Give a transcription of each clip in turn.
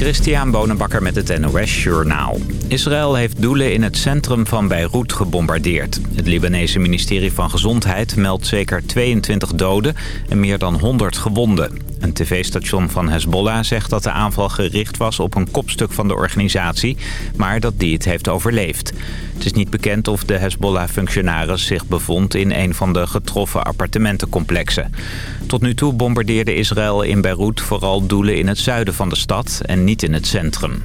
Christian Bonenbakker met het NOS Journaal. Israël heeft doelen in het centrum van Beirut gebombardeerd. Het Libanese ministerie van Gezondheid meldt zeker 22 doden en meer dan 100 gewonden. Een tv-station van Hezbollah zegt dat de aanval gericht was op een kopstuk van de organisatie... maar dat die het heeft overleefd. Het is niet bekend of de Hezbollah-functionaris zich bevond in een van de getroffen appartementencomplexen. Tot nu toe bombardeerde Israël in Beirut vooral doelen in het zuiden van de stad en niet in het centrum.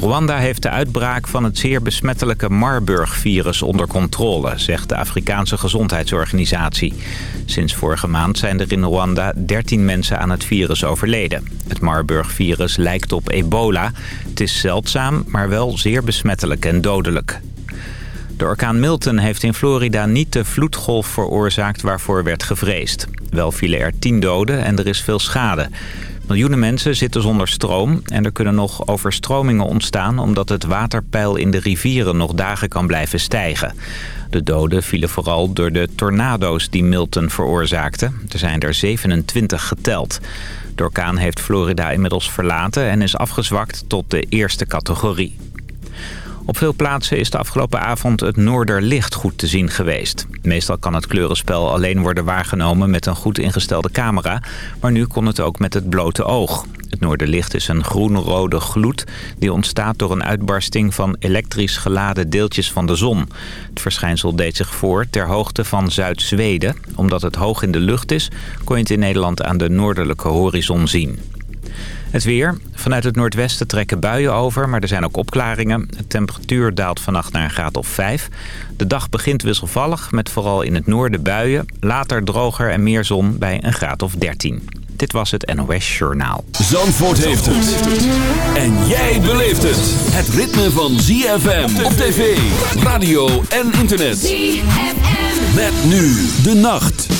Rwanda heeft de uitbraak van het zeer besmettelijke Marburg-virus onder controle, zegt de Afrikaanse Gezondheidsorganisatie. Sinds vorige maand zijn er in Rwanda 13 mensen aan het virus overleden. Het Marburg-virus lijkt op ebola. Het is zeldzaam, maar wel zeer besmettelijk en dodelijk. De orkaan Milton heeft in Florida niet de vloedgolf veroorzaakt waarvoor werd gevreesd. Wel vielen er 10 doden en er is veel schade. Miljoenen mensen zitten zonder stroom en er kunnen nog overstromingen ontstaan... omdat het waterpeil in de rivieren nog dagen kan blijven stijgen. De doden vielen vooral door de tornado's die Milton veroorzaakte. Er zijn er 27 geteld. De orkaan heeft Florida inmiddels verlaten en is afgezwakt tot de eerste categorie. Op veel plaatsen is de afgelopen avond het Noorderlicht goed te zien geweest. Meestal kan het kleurenspel alleen worden waargenomen met een goed ingestelde camera... maar nu kon het ook met het blote oog. Het Noorderlicht is een groen-rode gloed die ontstaat door een uitbarsting van elektrisch geladen deeltjes van de zon. Het verschijnsel deed zich voor ter hoogte van Zuid-Zweden. Omdat het hoog in de lucht is, kon je het in Nederland aan de noordelijke horizon zien. Het weer. Vanuit het noordwesten trekken buien over, maar er zijn ook opklaringen. De temperatuur daalt vannacht naar een graad of 5. De dag begint wisselvallig, met vooral in het noorden buien. Later droger en meer zon bij een graad of 13. Dit was het NOS Journaal. Zandvoort heeft het. En jij beleeft het. Het ritme van ZFM op tv, radio en internet. ZFM. Met nu de nacht.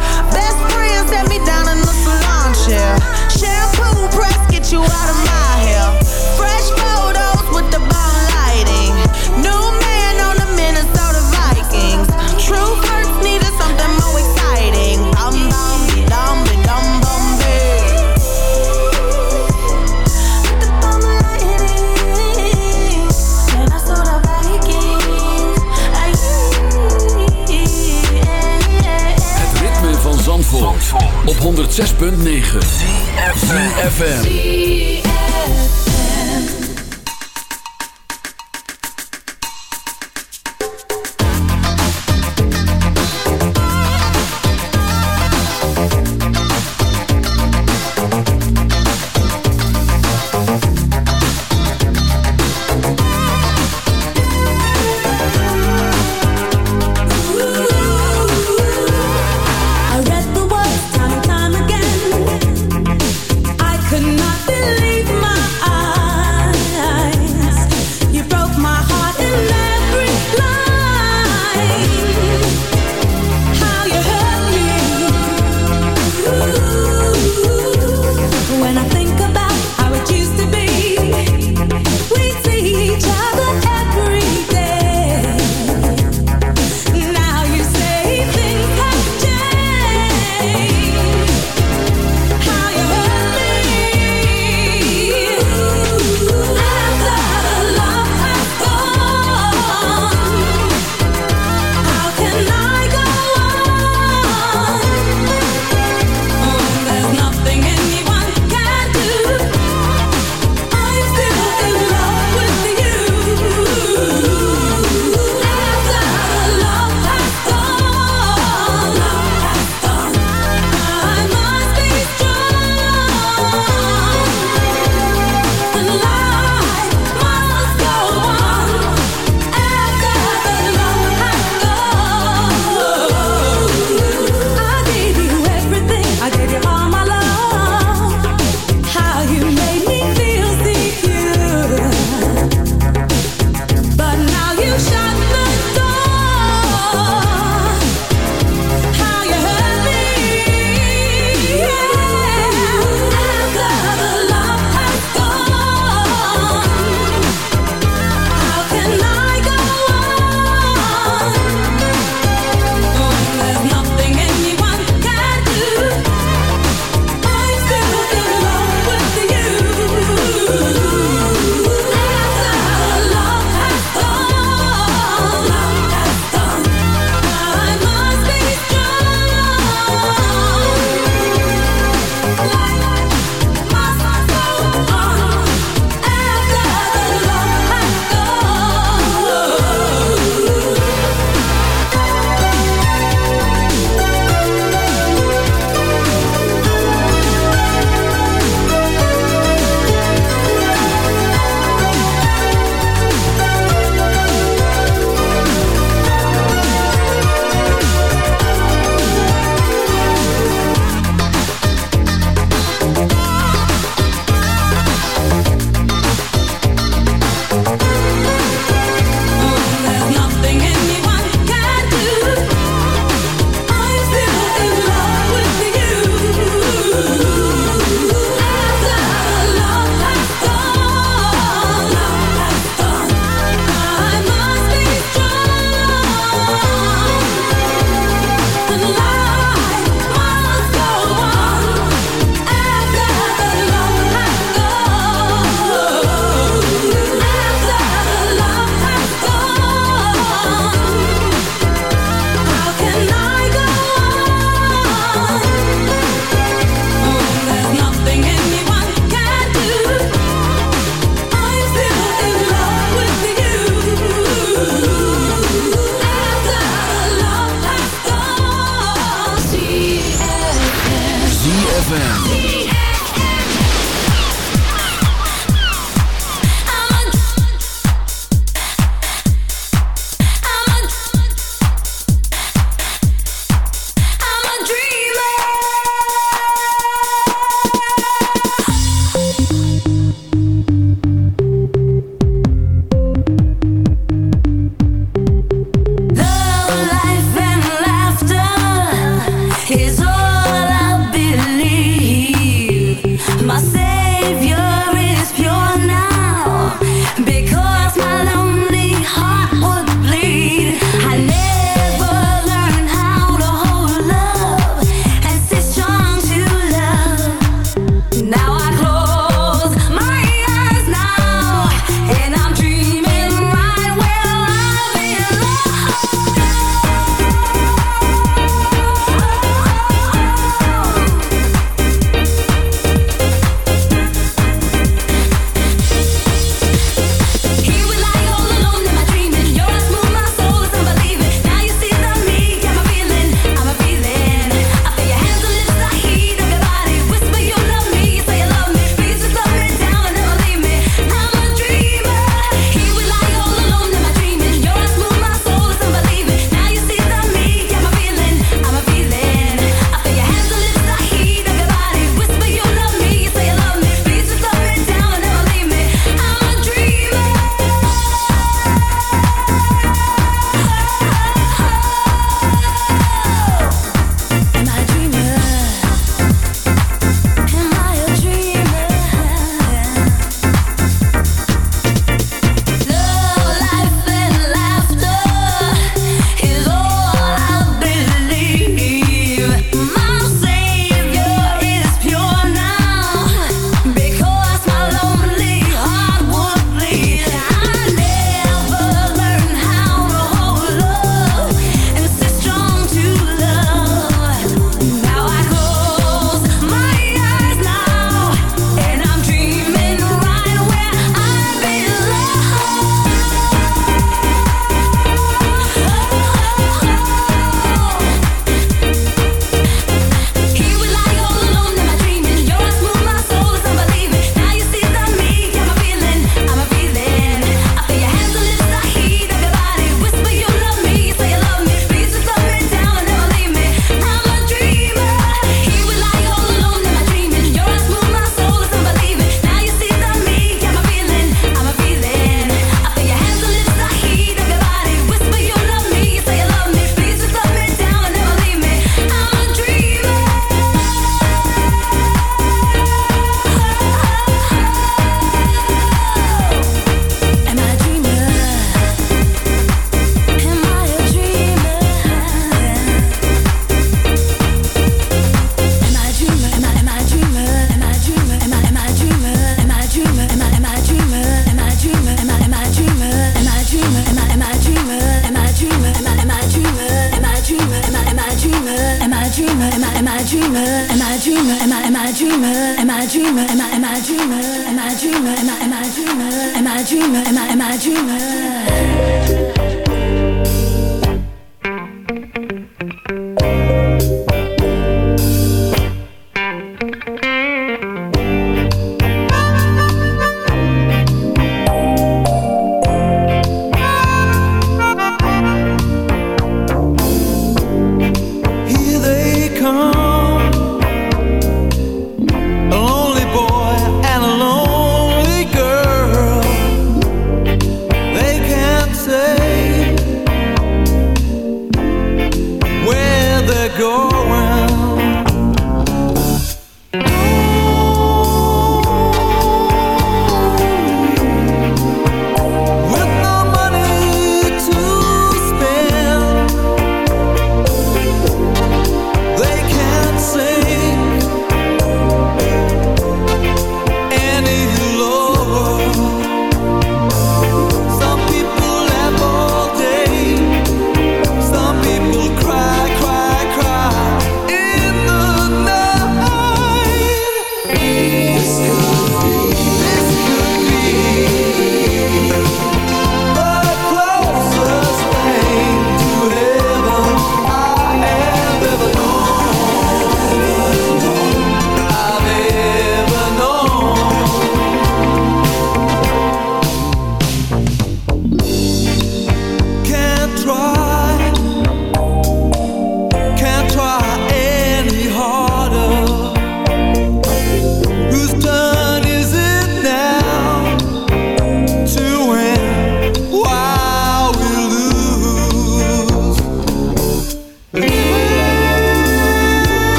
ZFM.